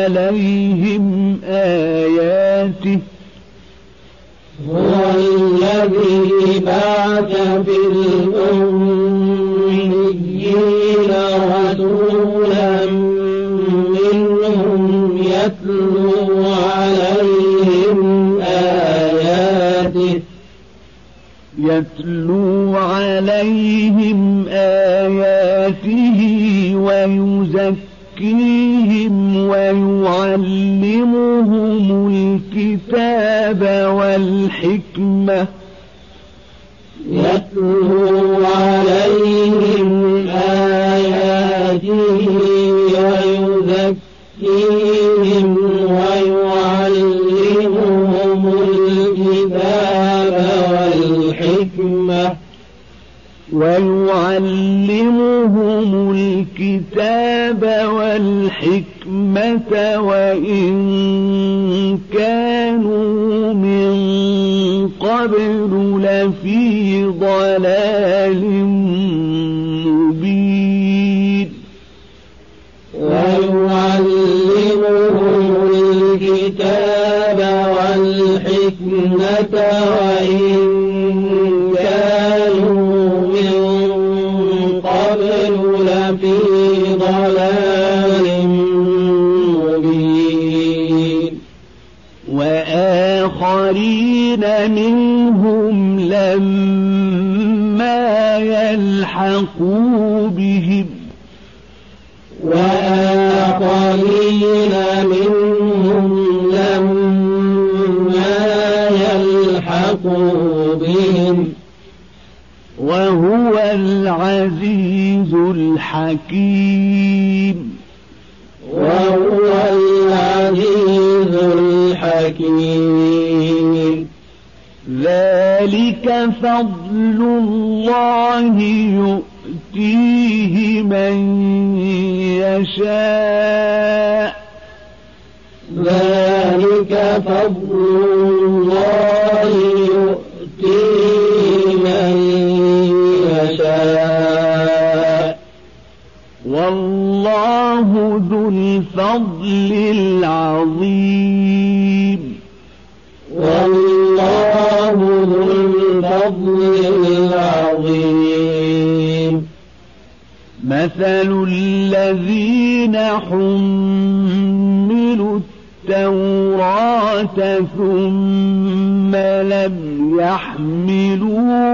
يتلو كانوا من قبل لفي ضلال مبين. ويعلمهم الكتاب والحكمة وإن كانوا من قبل لفي ضلال وآخرين منهم لما يلحقوا بهم. وآخرين منهم لما يلحقوا بهم. وهو العزيز الحكيم. وهو العزيز ذلك فضل الله يؤتيه من يشاء. ذلك فضل الله يؤتيه من يشاء. والله ذو الفضل العظيم. مثل الذين حملوا التوراة ثم لم يحملوها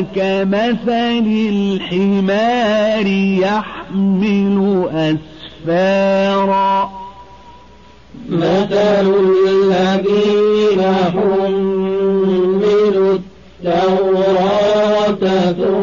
كمثل الحمار يحمل أسفارا. مثل الذين حملوا التوراة ثم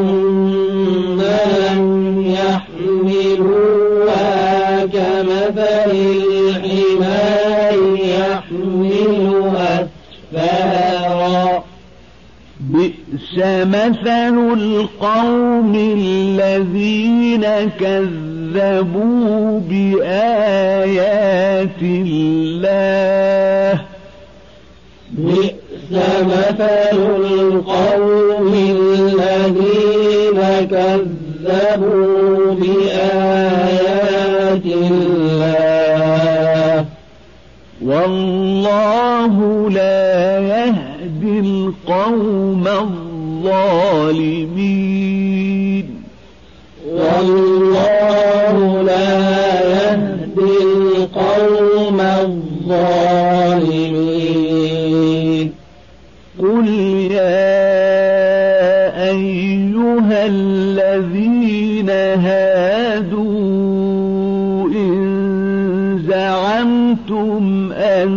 مثل القوم الذين كذبوا بآيات الله. بئس مثل القوم الذين كذبوا بآيات الله. والله لا يهدي القوم الظالمين. والله لا يهدي القوم الظالمين. قل يا أيها الذين هادوا إن زعمتم أنكم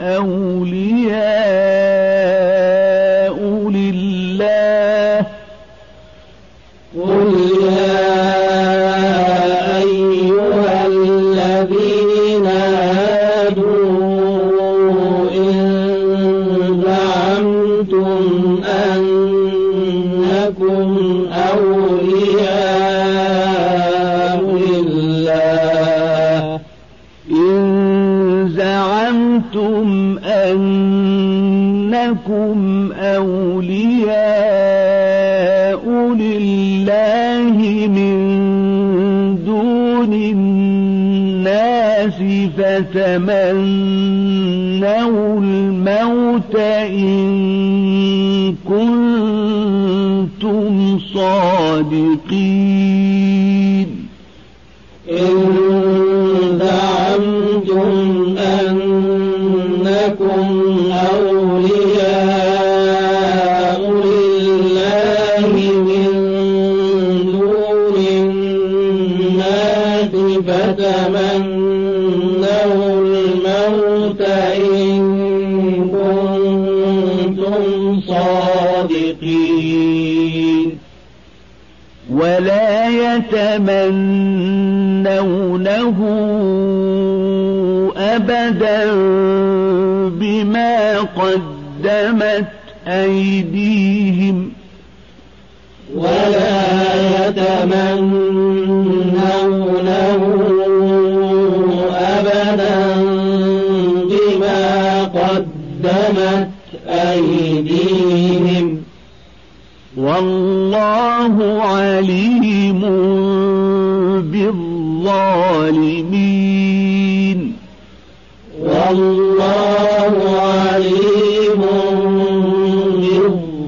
أولياء فتمنوا الموت إن كنتم صادقين. كنتم صادقين. ولا يتمنونه أبدا بما قدمت أيديهم عليم بالظالمين. والله عليم بالظالمين.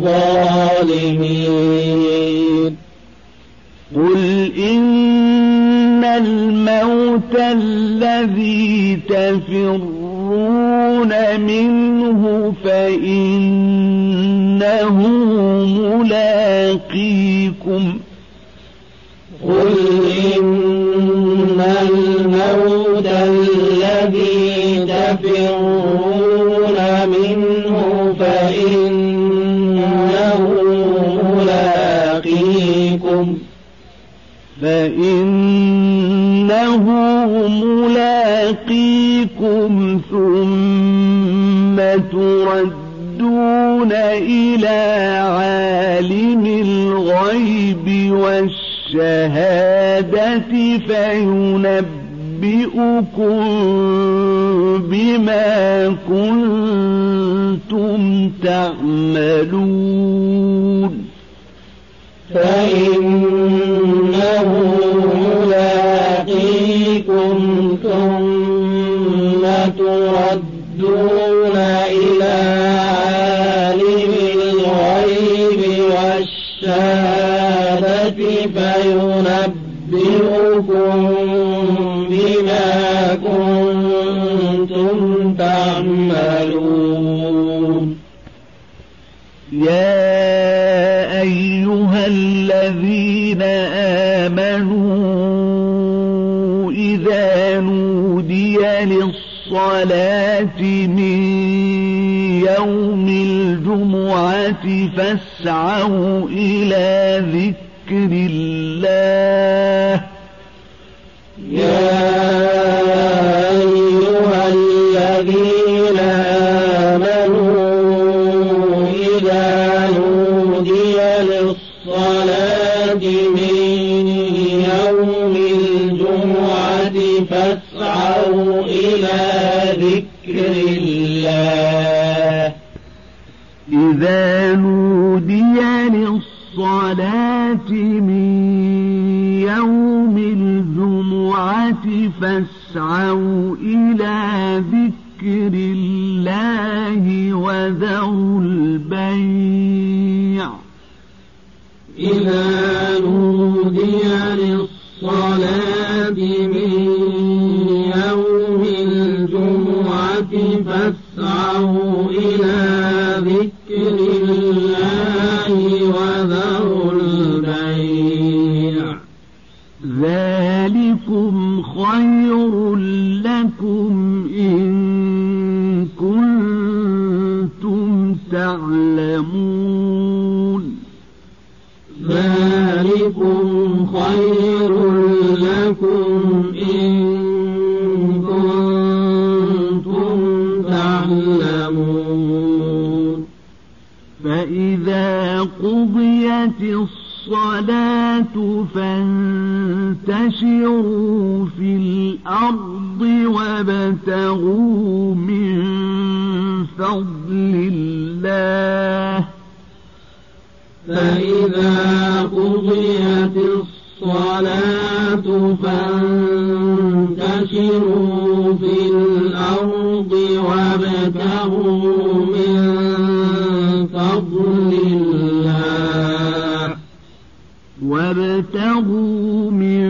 قل إن الموت الذي تفرون منه فإنه ملاقيكم. تفرون منه فإنه ملاقيكم. فإنه ملاقيكم ثم تردون إلى عالم الغيب والشهادة فينبئكم بما كنتم تعملون. فإنه ملاقيكم ثم تردون. إذا نودي للصلاة من يوم الجمعة فاسعوا إلى ذكر الله. يا أيها الذين آمنوا إذا نودي للصلاة من نودي للصلاة من يوم الجمعة فاسعوا إلى ذكر الله. خير لكم إن كنتم تعلمون. ذلكم خير لكم إن كنتم تعلمون. فإذا قضيت الصلاة فانتشروا في الأرض وابتغوا من فضل الله فإذا قضيت الصلاة فانتشروا في الأرض وابتغوا وابتغوا من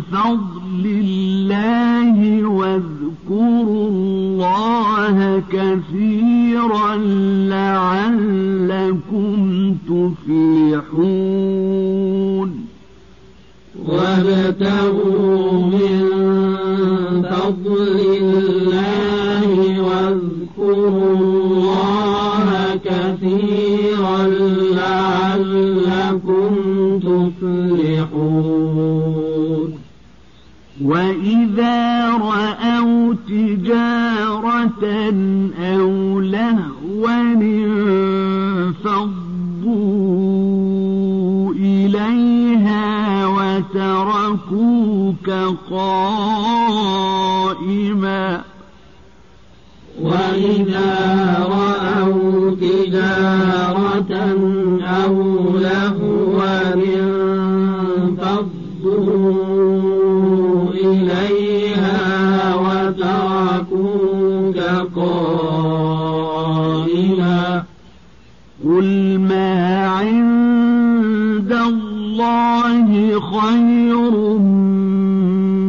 فضل الله واذكروا الله كثيرا لعلكم تفلحون. وابتغوا من فضل mine you. خير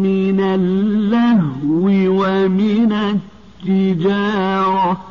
من اللهو ومن التجارة.